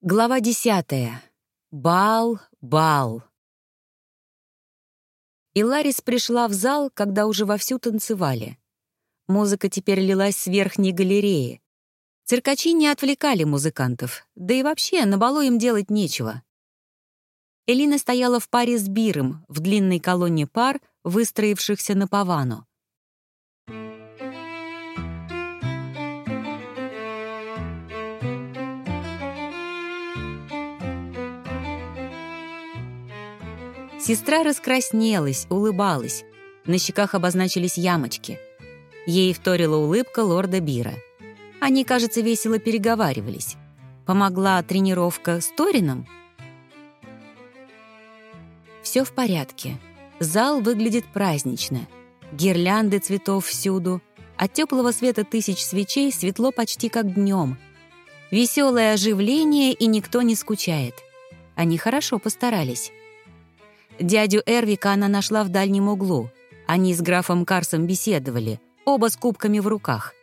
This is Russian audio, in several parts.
Глава десятая. Бал, бал. И Ларис пришла в зал, когда уже вовсю танцевали. Музыка теперь лилась с верхней галереи. Циркачи не отвлекали музыкантов, да и вообще на балу им делать нечего. Элина стояла в паре с Биром в длинной колонне пар, выстроившихся на павану. Сестра раскраснелась, улыбалась. На щеках обозначились ямочки. Ей вторила улыбка лорда Бира. Они, кажется, весело переговаривались. Помогла тренировка с Торином? Все в порядке. Зал выглядит празднично. Гирлянды цветов всюду. От теплого света тысяч свечей светло почти как днем. Веселое оживление, и никто не скучает. Они хорошо постарались. Дядю Эрвика она нашла в дальнем углу. Они с графом Карсом беседовали, оба с кубками в руках.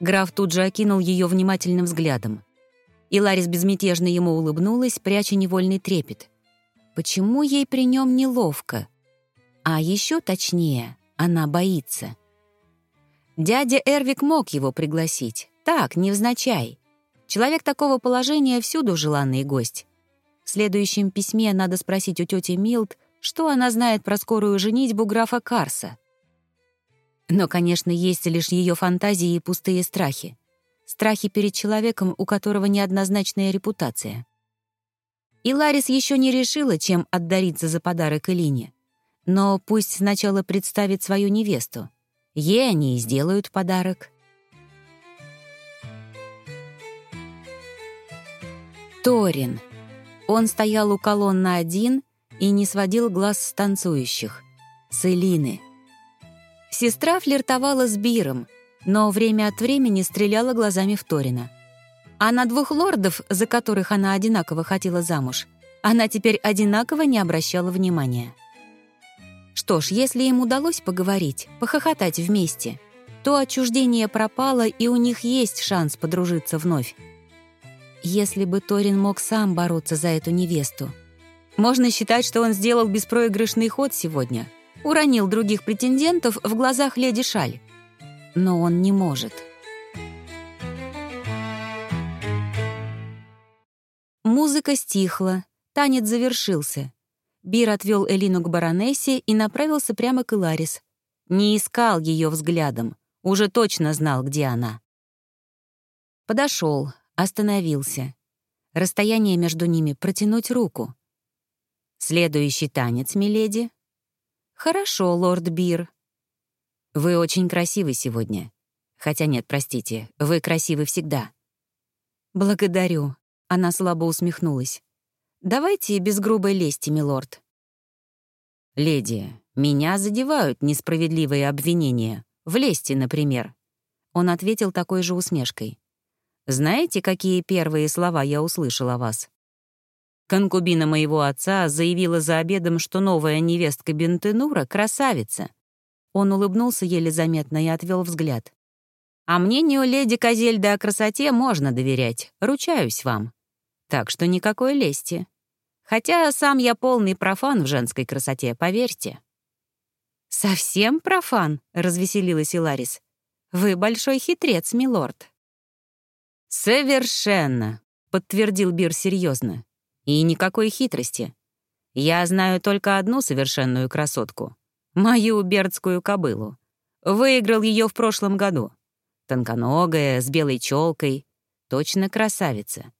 Граф тут же окинул ее внимательным взглядом. И Ларис безмятежно ему улыбнулась, пряча невольный трепет. Почему ей при нем неловко? А еще точнее, она боится. Дядя Эрвик мог его пригласить. Так, невзначай. Человек такого положения всюду желанный гость. В следующем письме надо спросить у тети Милт, что она знает про скорую женитьбу графа Карса. Но, конечно, есть лишь ее фантазии и пустые страхи. Страхи перед человеком, у которого неоднозначная репутация. И Ларис еще не решила, чем отдариться за подарок Элине. Но пусть сначала представит свою невесту. Ей они и сделают подарок. Торин. Он стоял у колонны один и не сводил глаз с танцующих. С Элины. Сестра флиртовала с Биром, но время от времени стреляла глазами в Торина. А на двух лордов, за которых она одинаково хотела замуж, она теперь одинаково не обращала внимания. Что ж, если им удалось поговорить, похохотать вместе, то отчуждение пропало, и у них есть шанс подружиться вновь. Если бы Торин мог сам бороться за эту невесту. Можно считать, что он сделал беспроигрышный ход сегодня. Уронил других претендентов в глазах леди Шаль. Но он не может. Музыка стихла, танец завершился. Бир отвел Элину к баронессе и направился прямо к Иларис. Не искал ее взглядом, уже точно знал, где она. Подошел, Остановился. Расстояние между ними — протянуть руку. «Следующий танец, миледи?» «Хорошо, лорд Бир». «Вы очень красивы сегодня. Хотя нет, простите, вы красивы всегда». «Благодарю», — она слабо усмехнулась. «Давайте без грубой лести, милорд». «Леди, меня задевают несправедливые обвинения. В лести, например». Он ответил такой же усмешкой. Знаете, какие первые слова я услышал о вас? Конкубина моего отца заявила за обедом, что новая невестка Бентенура — красавица. Он улыбнулся еле заметно и отвел взгляд. «А мнению леди Козельда о красоте можно доверять, ручаюсь вам. Так что никакой лести. Хотя сам я полный профан в женской красоте, поверьте». «Совсем профан?» — развеселилась Иларис. «Вы большой хитрец, милорд». «Совершенно», — подтвердил Бир серьезно. «И никакой хитрости. Я знаю только одну совершенную красотку. Мою бердскую кобылу. Выиграл ее в прошлом году. Тонконогая, с белой челкой. Точно красавица.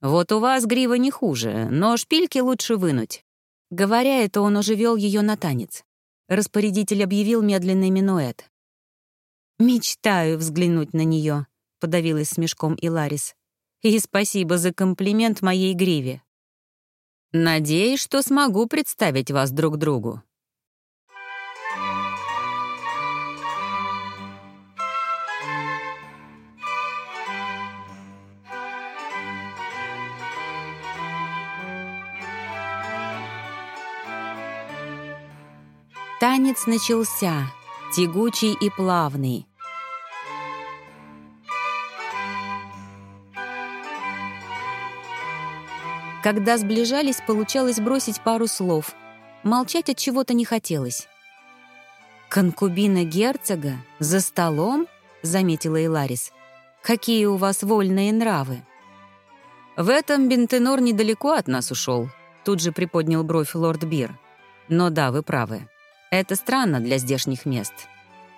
Вот у вас грива не хуже, но шпильки лучше вынуть». Говоря это, он уже вел ее на танец. Распорядитель объявил медленный минуэт. «Мечтаю взглянуть на нее подавилась смешком Иларис. «И спасибо за комплимент моей гриве. Надеюсь, что смогу представить вас друг другу». Танец начался, тягучий и плавный, Когда сближались, получалось бросить пару слов. Молчать от чего-то не хотелось. «Конкубина герцога? За столом?» — заметила Иларис. «Какие у вас вольные нравы!» «В этом Бентенор недалеко от нас ушел», — тут же приподнял бровь лорд Бир. «Но да, вы правы. Это странно для здешних мест.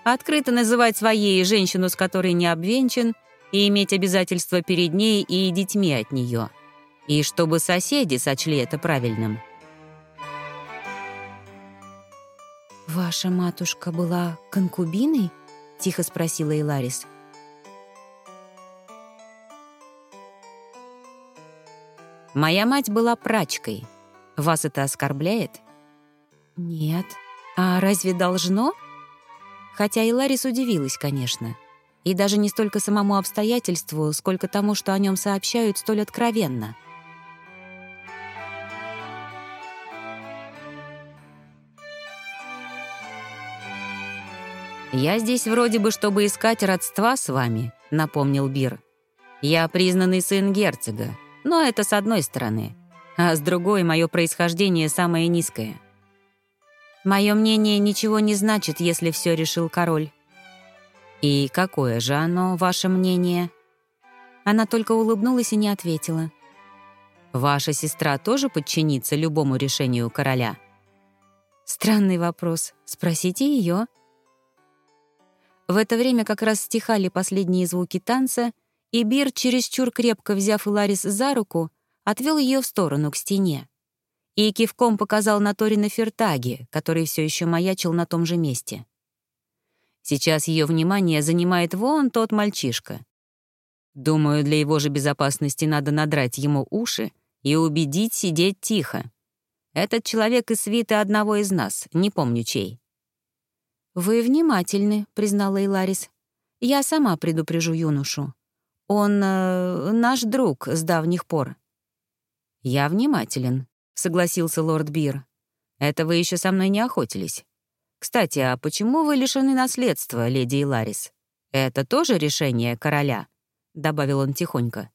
Открыто называть своей женщину, с которой не обвенчан, и иметь обязательства перед ней и детьми от нее. И чтобы соседи сочли это правильным». «Ваша матушка была конкубиной?» — тихо спросила Иларис. «Моя мать была прачкой. Вас это оскорбляет?» «Нет. А разве должно?» Хотя Иларис удивилась, конечно. И даже не столько самому обстоятельству, сколько тому, что о нем сообщают столь откровенно. «Я здесь вроде бы, чтобы искать родства с вами», — напомнил Бир. «Я признанный сын герцога, но это с одной стороны, а с другой мое происхождение самое низкое. Мое мнение ничего не значит, если все решил король». «И какое же оно, ваше мнение?» Она только улыбнулась и не ответила. «Ваша сестра тоже подчинится любому решению короля?» «Странный вопрос. Спросите ее. В это время как раз стихали последние звуки танца, и Бир, чересчур крепко взяв Иларис за руку, отвел ее в сторону, к стене. И кивком показал на Торина Фертаги, который все еще маячил на том же месте. Сейчас ее внимание занимает вон тот мальчишка. Думаю, для его же безопасности надо надрать ему уши и убедить сидеть тихо. Этот человек из свиты одного из нас, не помню чей. «Вы внимательны», — признала Иларис. «Я сама предупрежу юношу. Он э, наш друг с давних пор». «Я внимателен», — согласился лорд Бир. «Это вы еще со мной не охотились. Кстати, а почему вы лишены наследства, леди Иларис? Это тоже решение короля?» — добавил он тихонько.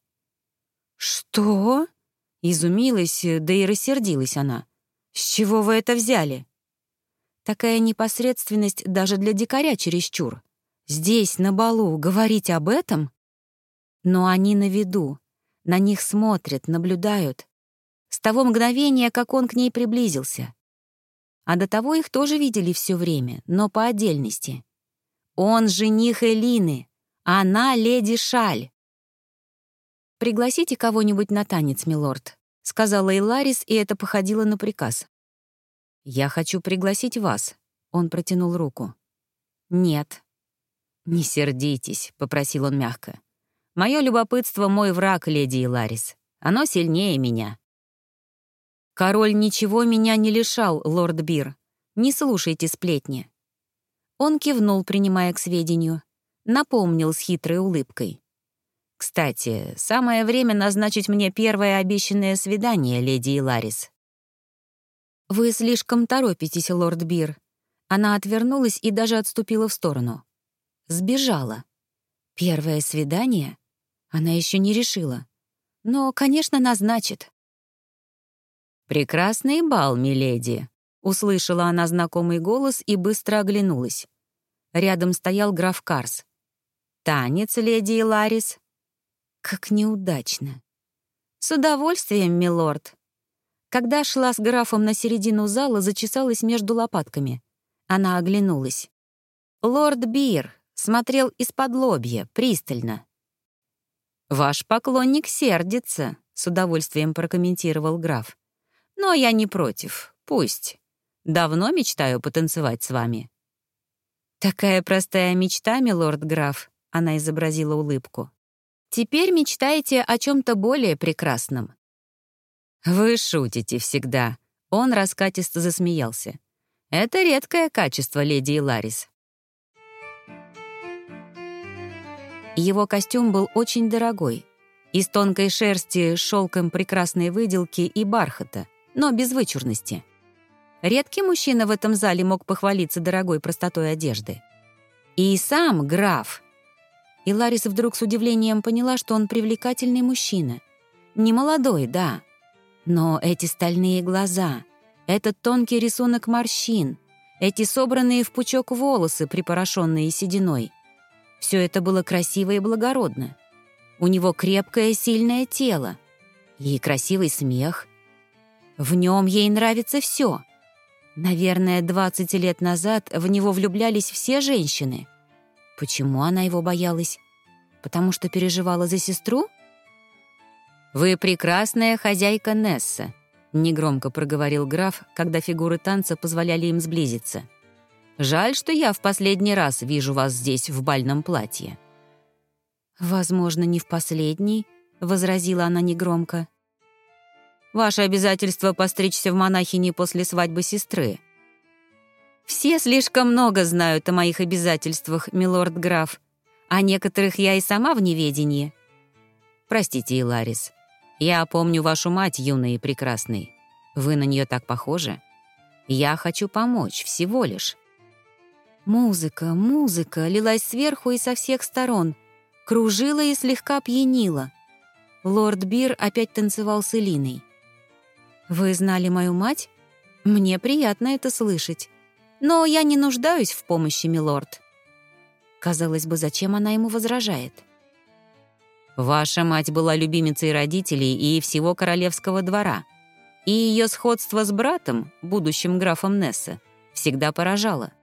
«Что?» — изумилась, да и рассердилась она. «С чего вы это взяли?» Такая непосредственность даже для дикаря чересчур. Здесь, на балу, говорить об этом? Но они на виду. На них смотрят, наблюдают. С того мгновения, как он к ней приблизился. А до того их тоже видели все время, но по отдельности. Он жених Элины, она леди Шаль. «Пригласите кого-нибудь на танец, милорд», — сказала Иларис, и это походило на приказ. «Я хочу пригласить вас», — он протянул руку. «Нет». «Не сердитесь», — попросил он мягко. «Мое любопытство — мой враг, леди Иларис. Оно сильнее меня». «Король ничего меня не лишал, лорд Бир. Не слушайте сплетни». Он кивнул, принимая к сведению. Напомнил с хитрой улыбкой. «Кстати, самое время назначить мне первое обещанное свидание, леди Иларис. «Вы слишком торопитесь, лорд Бир». Она отвернулась и даже отступила в сторону. Сбежала. Первое свидание? Она еще не решила. Но, конечно, назначит. «Прекрасный бал, миледи», — услышала она знакомый голос и быстро оглянулась. Рядом стоял граф Карс. «Танец, леди Ларис. «Как неудачно». «С удовольствием, милорд», когда шла с графом на середину зала, зачесалась между лопатками. Она оглянулась. Лорд Бир смотрел из-под лобья, пристально. «Ваш поклонник сердится», — с удовольствием прокомментировал граф. «Но я не против. Пусть. Давно мечтаю потанцевать с вами». «Такая простая мечта, милорд граф», — она изобразила улыбку. «Теперь мечтаете о чем то более прекрасном. «Вы шутите всегда», — он раскатисто засмеялся. «Это редкое качество, леди Иларис». Его костюм был очень дорогой. Из тонкой шерсти, шелком прекрасной выделки и бархата, но без вычурности. Редкий мужчина в этом зале мог похвалиться дорогой простотой одежды. И сам граф. И Ларис вдруг с удивлением поняла, что он привлекательный мужчина. Не молодой, да, Но эти стальные глаза, этот тонкий рисунок морщин, эти собранные в пучок волосы, припорошенные сединой — все это было красиво и благородно. У него крепкое, сильное тело и красивый смех. В нем ей нравится все. Наверное, 20 лет назад в него влюблялись все женщины. Почему она его боялась? Потому что переживала за сестру? «Вы прекрасная хозяйка Несса», — негромко проговорил граф, когда фигуры танца позволяли им сблизиться. «Жаль, что я в последний раз вижу вас здесь в бальном платье». «Возможно, не в последний», — возразила она негромко. «Ваше обязательство постричься в монахини после свадьбы сестры». «Все слишком много знают о моих обязательствах, милорд-граф, а некоторых я и сама в неведении». «Простите, Иларис, я помню вашу мать, юной и прекрасной. Вы на нее так похожи. Я хочу помочь, всего лишь». Музыка, музыка лилась сверху и со всех сторон, кружила и слегка пьянила. Лорд Бир опять танцевал с Элиной. «Вы знали мою мать? Мне приятно это слышать. Но я не нуждаюсь в помощи, милорд». Казалось бы, зачем она ему возражает? Ваша мать была любимицей родителей и всего королевского двора. И ее сходство с братом, будущим графом Несса, всегда поражало.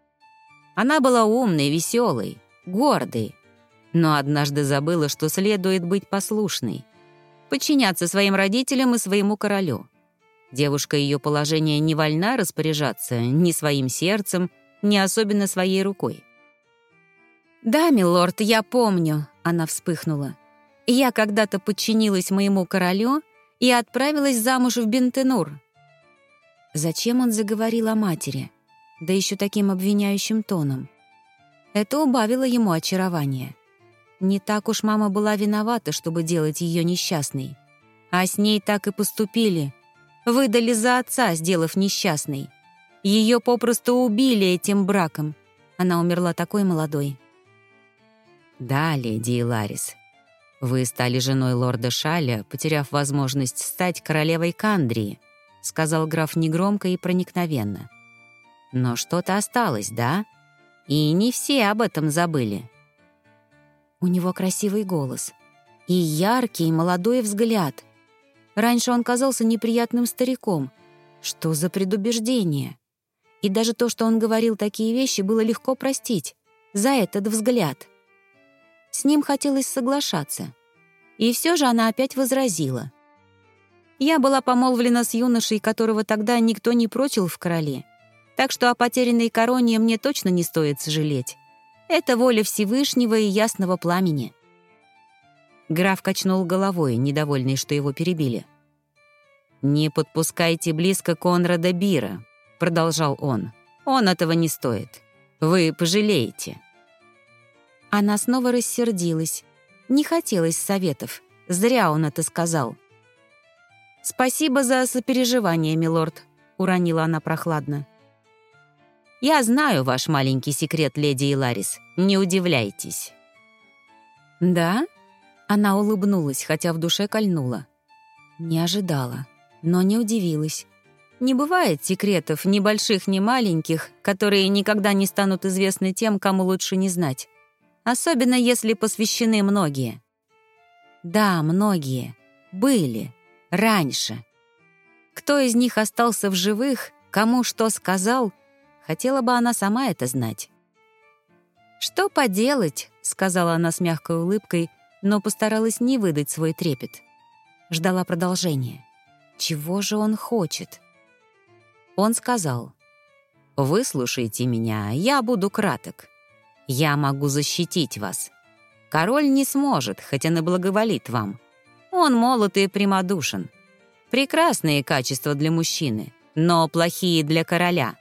Она была умной, веселой, гордой, но однажды забыла, что следует быть послушной, подчиняться своим родителям и своему королю. Девушка ее положения не вольна распоряжаться ни своим сердцем, ни особенно своей рукой. «Да, милорд, я помню», — она вспыхнула. Я когда-то подчинилась моему королю и отправилась замуж в Бентенур. Зачем он заговорил о матери? Да еще таким обвиняющим тоном. Это убавило ему очарование. Не так уж мама была виновата, чтобы делать ее несчастной. А с ней так и поступили. Выдали за отца, сделав несчастной. Ее попросту убили этим браком. Она умерла такой молодой. «Да, леди Иларис, «Вы стали женой лорда Шаля, потеряв возможность стать королевой Кандрии», сказал граф негромко и проникновенно. «Но что-то осталось, да? И не все об этом забыли». У него красивый голос и яркий молодой взгляд. Раньше он казался неприятным стариком. Что за предубеждение? И даже то, что он говорил такие вещи, было легко простить. За этот взгляд — с ним хотелось соглашаться. И все же она опять возразила. Я была помолвлена с юношей, которого тогда никто не прочил в короле. Так что о потерянной короне мне точно не стоит сожалеть. Это воля Всевышнего и ясного пламени. Граф качнул головой, недовольный, что его перебили. «Не подпускайте близко Конрада Бира», — продолжал он. «Он этого не стоит. Вы пожалеете». Она снова рассердилась. Не хотелось советов. Зря он это сказал. «Спасибо за сопереживание, милорд», — уронила она прохладно. «Я знаю ваш маленький секрет, леди Иларис. Не удивляйтесь». «Да?» — она улыбнулась, хотя в душе кольнула. Не ожидала, но не удивилась. Не бывает секретов, ни больших, ни маленьких, которые никогда не станут известны тем, кому лучше не знать особенно если посвящены многие. Да, многие. Были. Раньше. Кто из них остался в живых, кому что сказал, хотела бы она сама это знать. «Что поделать?» — сказала она с мягкой улыбкой, но постаралась не выдать свой трепет. Ждала продолжения. Чего же он хочет? Он сказал, «Выслушайте меня, я буду краток. Я могу защитить вас. Король не сможет, хотя и благоволит вам. Он молод и прямодушен. Прекрасные качества для мужчины, но плохие для короля.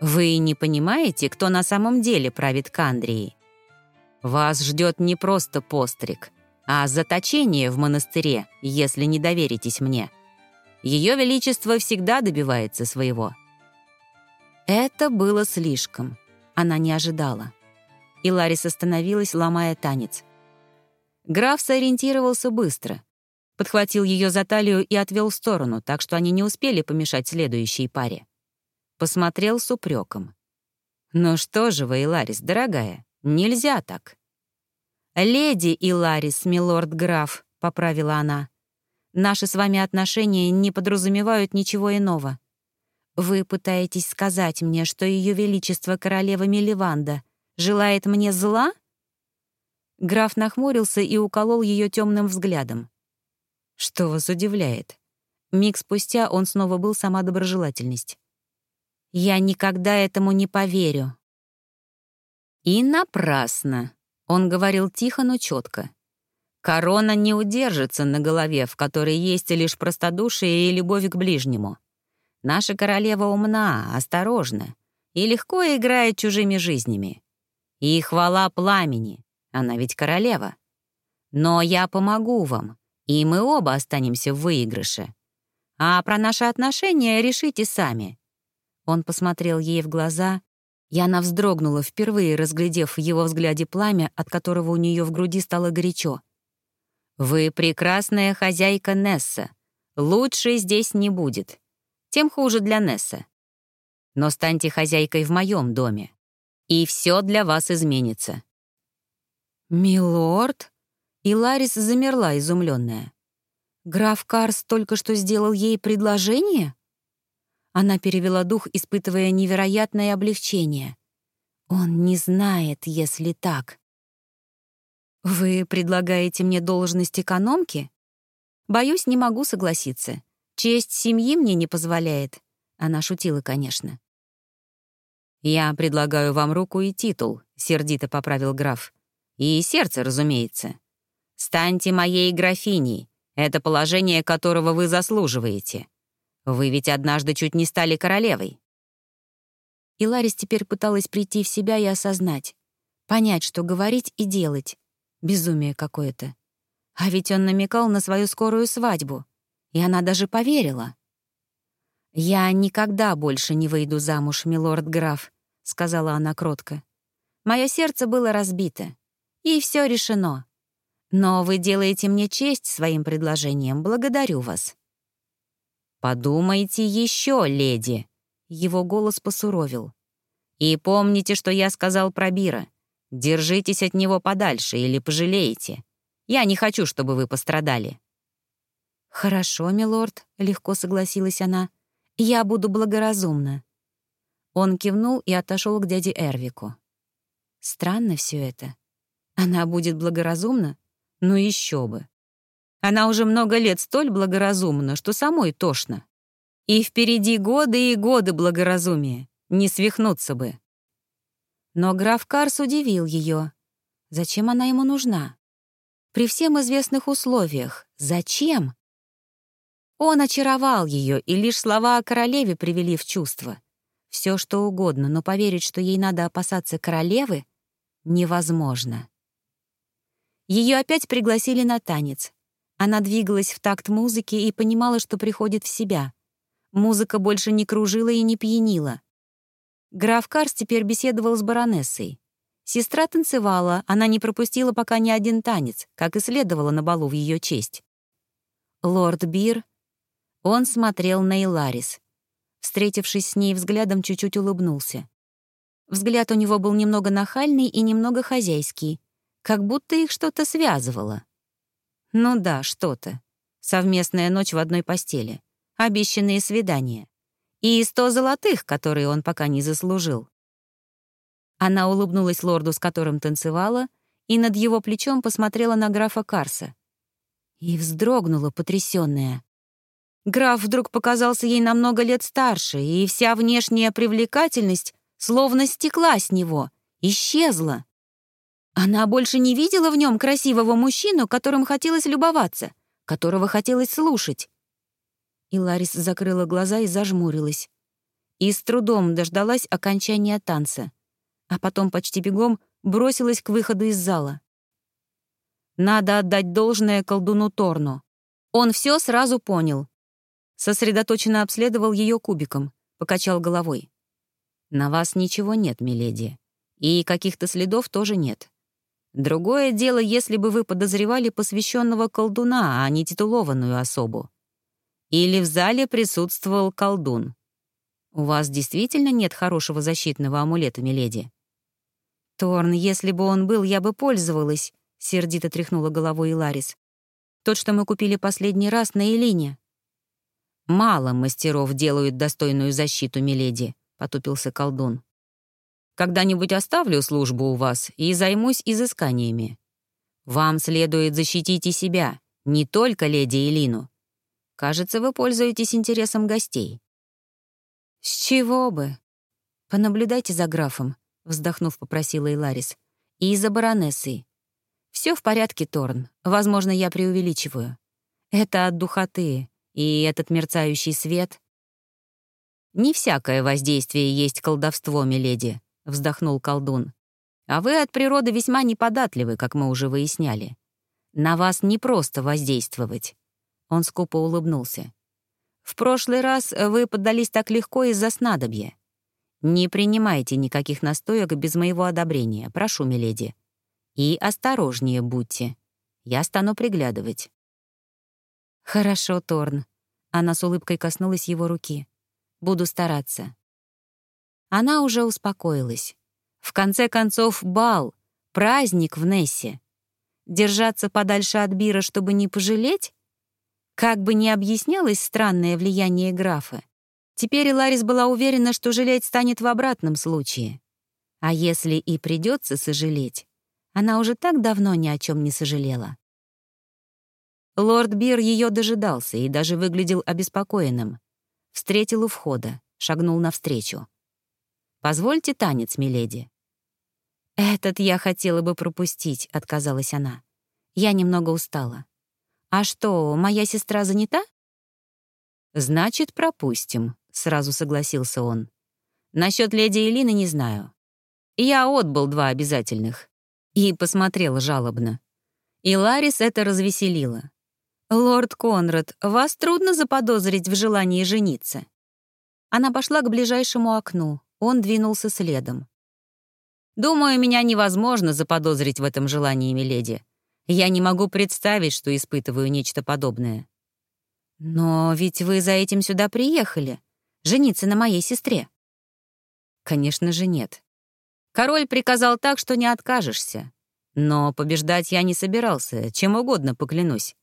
Вы не понимаете, кто на самом деле правит Кандрией? Вас ждет не просто постриг, а заточение в монастыре, если не доверитесь мне. Ее Величество всегда добивается своего. Это было слишком. Она не ожидала и Ларис остановилась, ломая танец. Граф сориентировался быстро. подхватил ее за талию и отвел в сторону, так что они не успели помешать следующей паре. Посмотрел с упреком. «Ну что же вы, Иларис, дорогая, нельзя так». «Леди Иларис, милорд граф», — поправила она. «Наши с вами отношения не подразумевают ничего иного. Вы пытаетесь сказать мне, что Ее Величество королева Меливанда желает мне зла?» Граф нахмурился и уколол ее темным взглядом. «Что вас удивляет?» Миг спустя он снова был сама доброжелательность. «Я никогда этому не поверю». «И напрасно», — он говорил тихо, но четко. «Корона не удержится на голове, в которой есть лишь простодушие и любовь к ближнему. Наша королева умна, осторожна и легко играет чужими жизнями. И хвала пламени, она ведь королева. Но я помогу вам, и мы оба останемся в выигрыше. А про наши отношения решите сами». Он посмотрел ей в глаза, и она вздрогнула, впервые разглядев в его взгляде пламя, от которого у нее в груди стало горячо. «Вы прекрасная хозяйка Несса. Лучше здесь не будет тем хуже для Несса. Но станьте хозяйкой в моем доме, и все для вас изменится». «Милорд?» И Ларис замерла, изумленная. «Граф Карс только что сделал ей предложение?» Она перевела дух, испытывая невероятное облегчение. «Он не знает, если так». «Вы предлагаете мне должность экономки?» «Боюсь, не могу согласиться. Честь семьи мне не позволяет. Она шутила, конечно. «Я предлагаю вам руку и титул», — сердито поправил граф. «И сердце, разумеется. Станьте моей графиней, это положение которого вы заслуживаете. Вы ведь однажды чуть не стали королевой». И Ларис теперь пыталась прийти в себя и осознать. Понять, что говорить и делать. Безумие какое-то. А ведь он намекал на свою скорую свадьбу и она даже поверила. «Я никогда больше не выйду замуж, милорд-граф», — сказала она кротко. «Мое сердце было разбито, и все решено. Но вы делаете мне честь своим предложением, благодарю вас». «Подумайте еще, леди», — его голос посуровил. «И помните, что я сказал про Бира. Держитесь от него подальше или пожалеете. Я не хочу, чтобы вы пострадали». «Хорошо, милорд», — легко согласилась она. «Я буду благоразумна». Он кивнул и отошел к дяде Эрвику. Странно все это. Она будет благоразумна? Ну еще бы. Она уже много лет столь благоразумна, что самой тошно. И впереди годы и годы благоразумия. Не свихнуться бы. Но граф Карс удивил ее. Зачем она ему нужна? При всем известных условиях. Зачем? Он очаровал ее, и лишь слова о королеве привели в чувство. Все что угодно, но поверить, что ей надо опасаться королевы, невозможно. Ее опять пригласили на танец. Она двигалась в такт музыки и понимала, что приходит в себя. Музыка больше не кружила и не пьянила. Граф Карс теперь беседовал с баронессой. Сестра танцевала, она не пропустила пока ни один танец, как и следовало на балу в ее честь. Лорд Бир он смотрел на Иларис. Встретившись с ней взглядом, чуть-чуть улыбнулся. Взгляд у него был немного нахальный и немного хозяйский, как будто их что-то связывало. Ну да, что-то. Совместная ночь в одной постели, обещанные свидания. И сто золотых, которые он пока не заслужил. Она улыбнулась лорду, с которым танцевала, и над его плечом посмотрела на графа Карса. И вздрогнула, потрясённая. Граф вдруг показался ей намного лет старше, и вся внешняя привлекательность словно стекла с него, исчезла. Она больше не видела в нем красивого мужчину, которым хотелось любоваться, которого хотелось слушать. И Ларис закрыла глаза и зажмурилась. И с трудом дождалась окончания танца, а потом почти бегом бросилась к выходу из зала. Надо отдать должное колдуну Торну. Он все сразу понял Сосредоточенно обследовал ее кубиком, покачал головой. «На вас ничего нет, миледи. И каких-то следов тоже нет. Другое дело, если бы вы подозревали посвященного колдуна, а не титулованную особу. Или в зале присутствовал колдун. У вас действительно нет хорошего защитного амулета, миледи? Торн, если бы он был, я бы пользовалась, сердито тряхнула головой Иларис. Тот, что мы купили последний раз на Элине. Мало мастеров делают достойную защиту, миледи, потупился колдун. Когда-нибудь оставлю службу у вас и займусь изысканиями. Вам следует защитить и себя, не только леди Элину. Кажется, вы пользуетесь интересом гостей». «С чего бы?» «Понаблюдайте за графом», — вздохнув, попросила Иларис. «И за баронессой. Все в порядке, Торн. Возможно, я преувеличиваю. Это от духоты, и этот мерцающий свет...» «Не всякое воздействие есть колдовство, миледи», — вздохнул колдун. «А вы от природы весьма неподатливы, как мы уже выясняли. На вас не просто воздействовать. Он скупо улыбнулся. «В прошлый раз вы поддались так легко из-за снадобья. Не принимайте никаких настоек без моего одобрения, прошу, миледи. И осторожнее будьте. Я стану приглядывать». «Хорошо, Торн». Она с улыбкой коснулась его руки. «Буду стараться». Она уже успокоилась. В конце концов, бал, праздник в Нессе. Держаться подальше от Бира, чтобы не пожалеть? Как бы ни объяснялось странное влияние графа, теперь Ларис была уверена, что жалеть станет в обратном случае. А если и придется сожалеть, она уже так давно ни о чем не сожалела. Лорд Бир ее дожидался и даже выглядел обеспокоенным. Встретил у входа, шагнул навстречу. «Позвольте танец, миледи». «Этот я хотела бы пропустить», — отказалась она. «Я немного устала». «А что, моя сестра занята?» «Значит, пропустим», — сразу согласился он. «Насчет леди Элины не знаю. Я отбыл два обязательных». И посмотрел жалобно. И Ларис это развеселило. «Лорд Конрад, вас трудно заподозрить в желании жениться». Она пошла к ближайшему окну, он двинулся следом. «Думаю, меня невозможно заподозрить в этом желании, миледи. Я не могу представить, что испытываю нечто подобное. Но ведь вы за этим сюда приехали. Жениться на моей сестре. Конечно же, нет. Король приказал так, что не откажешься. Но побеждать я не собирался, чем угодно поклянусь.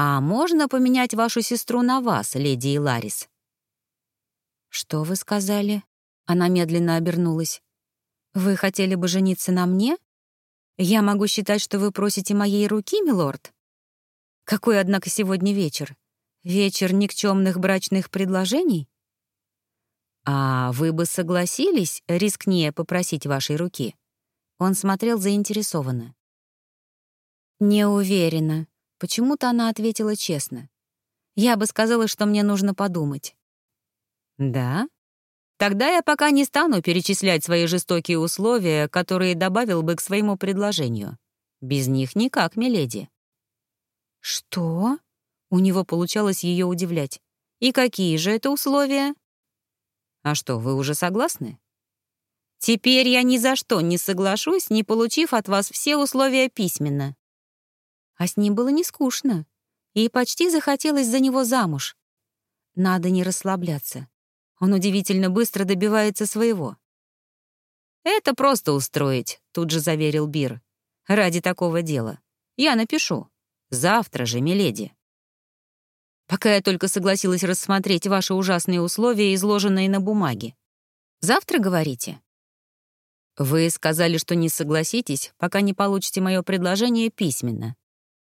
А можно поменять вашу сестру на вас, леди Иларис? Что вы сказали? Она медленно обернулась. Вы хотели бы жениться на мне? «Я могу считать, что вы просите моей руки, милорд?» «Какой, однако, сегодня вечер? Вечер никчемных брачных предложений?» «А вы бы согласились, рискнее попросить вашей руки?» Он смотрел заинтересованно. «Не уверена». Почему-то она ответила честно. «Я бы сказала, что мне нужно подумать». «Да?» Тогда я пока не стану перечислять свои жестокие условия, которые добавил бы к своему предложению. Без них никак, миледи». «Что?» — у него получалось ее удивлять. «И какие же это условия?» «А что, вы уже согласны?» «Теперь я ни за что не соглашусь, не получив от вас все условия письменно». А с ним было не скучно, и почти захотелось за него замуж. Надо не расслабляться. Он удивительно быстро добивается своего. «Это просто устроить», — тут же заверил Бир. «Ради такого дела. Я напишу. Завтра же, миледи». Пока я только согласилась рассмотреть ваши ужасные условия, изложенные на бумаге. Завтра, говорите? Вы сказали, что не согласитесь, пока не получите мое предложение письменно.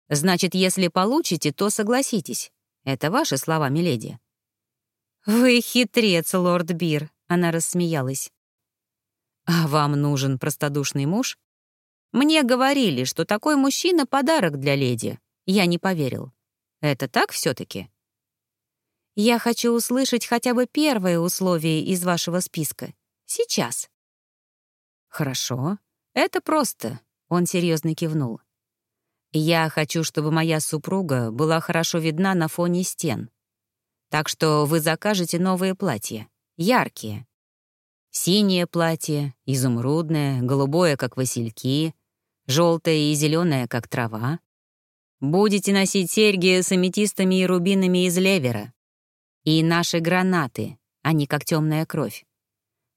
Значит, если получите, то согласитесь. Это ваши слова, миледи. «Вы хитрец, лорд Бир», — она рассмеялась. «А вам нужен простодушный муж?» «Мне говорили, что такой мужчина — подарок для леди. Я не поверил. Это так все таки «Я хочу услышать хотя бы первое условие из вашего списка. Сейчас». «Хорошо. Это просто», — он серьезно кивнул. «Я хочу, чтобы моя супруга была хорошо видна на фоне стен. Так что вы закажете новые платья. Яркие. Синее платье, изумрудное, голубое, как васильки. желтая и зеленая, как трава. Будете носить серьги с аметистами и рубинами из левера. И наши гранаты, они как темная кровь.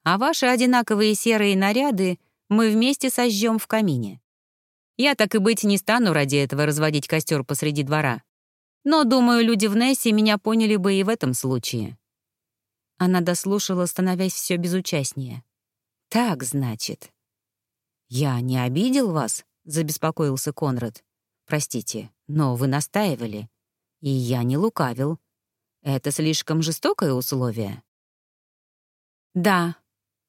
А ваши одинаковые серые наряды мы вместе сожжем в камине. Я так и быть не стану ради этого разводить костер посреди двора. Но, думаю, люди в Нессе меня поняли бы и в этом случае. Она дослушала, становясь все безучастнее. «Так, значит». «Я не обидел вас?» — забеспокоился Конрад. «Простите, но вы настаивали. И я не лукавил. Это слишком жестокое условие». «Да,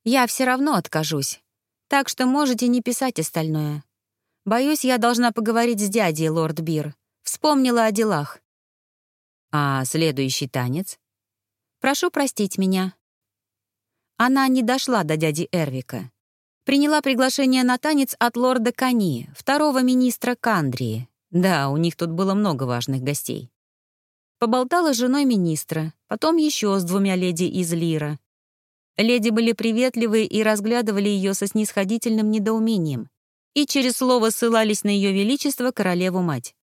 я все равно откажусь. Так что можете не писать остальное. Боюсь, я должна поговорить с дядей, лорд Бир. Вспомнила о делах». «А следующий танец?» Прошу простить меня». Она не дошла до дяди Эрвика. Приняла приглашение на танец от лорда Кани, второго министра Кандрии. Да, у них тут было много важных гостей. Поболтала с женой министра, потом еще с двумя леди из Лира. Леди были приветливы и разглядывали ее со снисходительным недоумением и через слово ссылались на ее величество королеву-мать.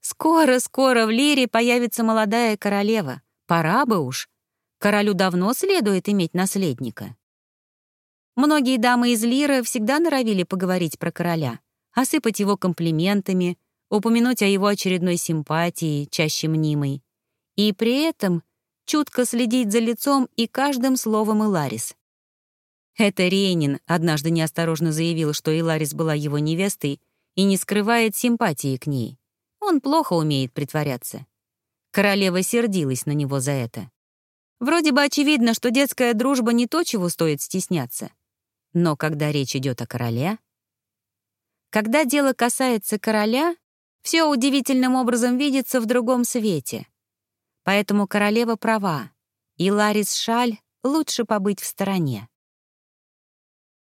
Скоро-скоро в Лире появится молодая королева. Пора бы уж. Королю давно следует иметь наследника. Многие дамы из Лира всегда норовили поговорить про короля, осыпать его комплиментами, упомянуть о его очередной симпатии, чаще мнимой. И при этом чутко следить за лицом и каждым словом Иларис. Это Рейнин однажды неосторожно заявил, что Иларис была его невестой и не скрывает симпатии к ней. Он плохо умеет притворяться. Королева сердилась на него за это. Вроде бы очевидно, что детская дружба не то, чего стоит стесняться. Но когда речь идет о короле... Когда дело касается короля, все удивительным образом видится в другом свете. Поэтому королева права, и Ларис Шаль лучше побыть в стороне.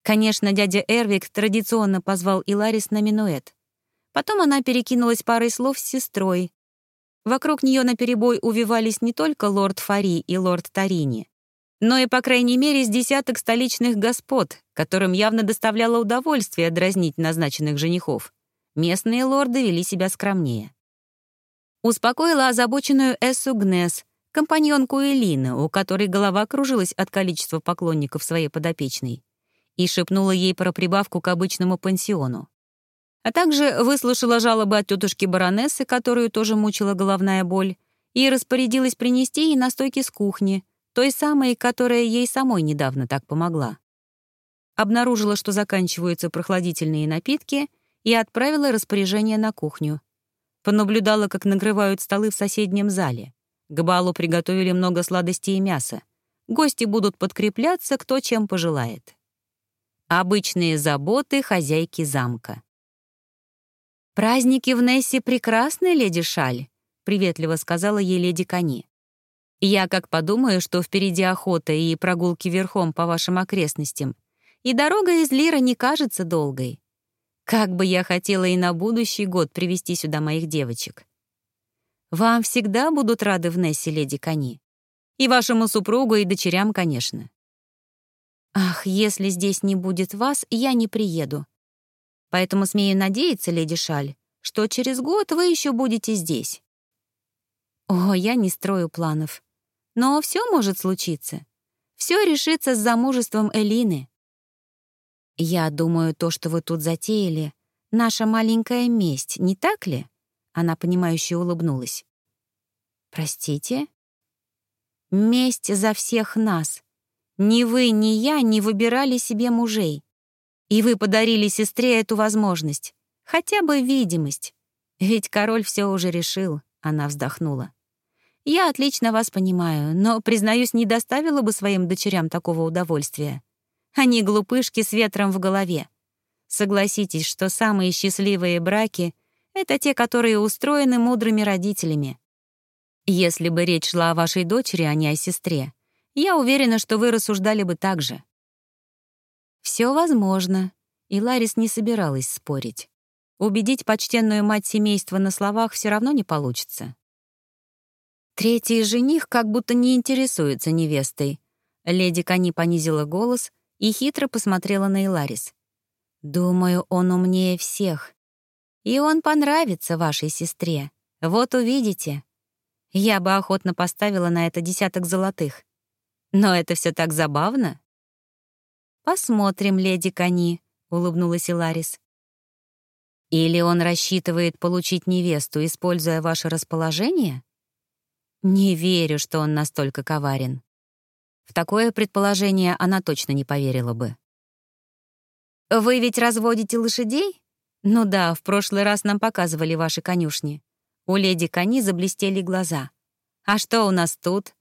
Конечно, дядя Эрвик традиционно позвал Иларис на минуэт. Потом она перекинулась парой слов с сестрой, Вокруг нее наперебой увивались не только лорд Фари и лорд Тарини, но и, по крайней мере, с десяток столичных господ, которым явно доставляло удовольствие дразнить назначенных женихов. Местные лорды вели себя скромнее. Успокоила озабоченную Эссу Гнес, компаньонку Элины, у которой голова кружилась от количества поклонников своей подопечной, и шепнула ей про прибавку к обычному пансиону а также выслушала жалобы от тетушки баронессы, которую тоже мучила головная боль, и распорядилась принести ей настойки с кухни, той самой, которая ей самой недавно так помогла. Обнаружила, что заканчиваются прохладительные напитки, и отправила распоряжение на кухню. Понаблюдала, как нагревают столы в соседнем зале. К балу приготовили много сладостей и мяса. Гости будут подкрепляться, кто чем пожелает. Обычные заботы хозяйки замка. «Праздники в Нессе прекрасны, леди Шаль», — приветливо сказала ей леди Кани. «Я как подумаю, что впереди охота и прогулки верхом по вашим окрестностям, и дорога из Лира не кажется долгой. Как бы я хотела и на будущий год привести сюда моих девочек. Вам всегда будут рады в Нессе, леди Кани. И вашему супругу, и дочерям, конечно. Ах, если здесь не будет вас, я не приеду. Поэтому смею надеяться, леди Шаль, что через год вы еще будете здесь. О, я не строю планов. Но все может случиться. Все решится с замужеством Элины. Я думаю, то, что вы тут затеяли, наша маленькая месть, не так ли? Она понимающе улыбнулась. Простите? Месть за всех нас. Ни вы, ни я не выбирали себе мужей. И вы подарили сестре эту возможность. Хотя бы видимость. Ведь король все уже решил, она вздохнула. Я отлично вас понимаю, но, признаюсь, не доставила бы своим дочерям такого удовольствия. Они глупышки с ветром в голове. Согласитесь, что самые счастливые браки — это те, которые устроены мудрыми родителями. Если бы речь шла о вашей дочери, а не о сестре, я уверена, что вы рассуждали бы так же. Все возможно, и Ларис не собиралась спорить. Убедить почтенную мать семейства на словах все равно не получится. Третий жених как будто не интересуется невестой. Леди Кани понизила голос и хитро посмотрела на Иларис. Думаю, он умнее всех. И он понравится вашей сестре. Вот увидите. Я бы охотно поставила на это десяток золотых. Но это все так забавно. Посмотрим, леди Кони, улыбнулась Иларис. Или он рассчитывает получить невесту, используя ваше расположение? Не верю, что он настолько коварен. В такое предположение она точно не поверила бы. «Вы ведь разводите лошадей?» «Ну да, в прошлый раз нам показывали ваши конюшни. У леди кони заблестели глаза. А что у нас тут?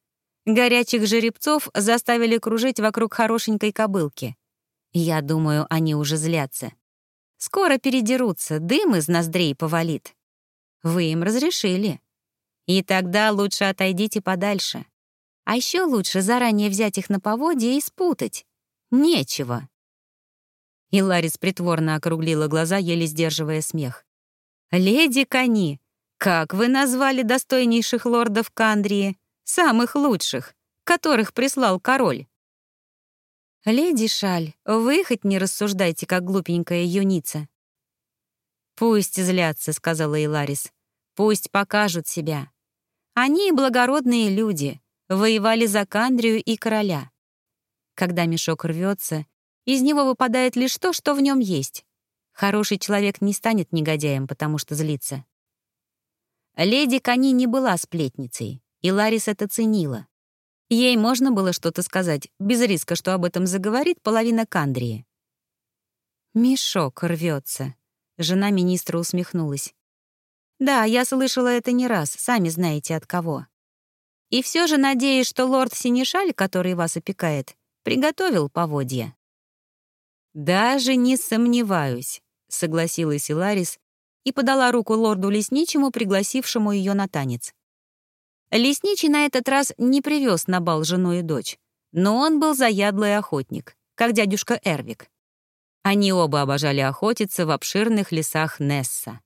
Горячих жеребцов заставили кружить вокруг хорошенькой кобылки. Я думаю, они уже злятся. Скоро передерутся, дым из ноздрей повалит. Вы им разрешили. И тогда лучше отойдите подальше. А еще лучше заранее взять их на поводье и спутать. Нечего. И Ларис притворно округлила глаза, еле сдерживая смех. «Леди Кони, как вы назвали достойнейших лордов Кандрии, самых лучших, которых прислал король?» «Леди Шаль, вы хоть не рассуждайте, как глупенькая юница». «Пусть злятся», — сказала Иларис. «Пусть покажут себя. Они благородные люди, воевали за Кандрию и короля. Когда мешок рвется, из него выпадает лишь то, что в нем есть. Хороший человек не станет негодяем, потому что злится. Леди Кани не была сплетницей, и Ларис это ценила. Ей можно было что-то сказать, без риска, что об этом заговорит половина Кандрии. «Мешок рвется», — жена министра усмехнулась. «Да, я слышала это не раз, сами знаете от кого. И все же надеюсь, что лорд Синишаль, который вас опекает, приготовил поводья». «Даже не сомневаюсь», — согласилась Иларис и подала руку лорду Лесничему, пригласившему ее на танец. Лесничий на этот раз не привез на бал жену и дочь, но он был заядлый охотник, как дядюшка Эрвик. Они оба обожали охотиться в обширных лесах Несса.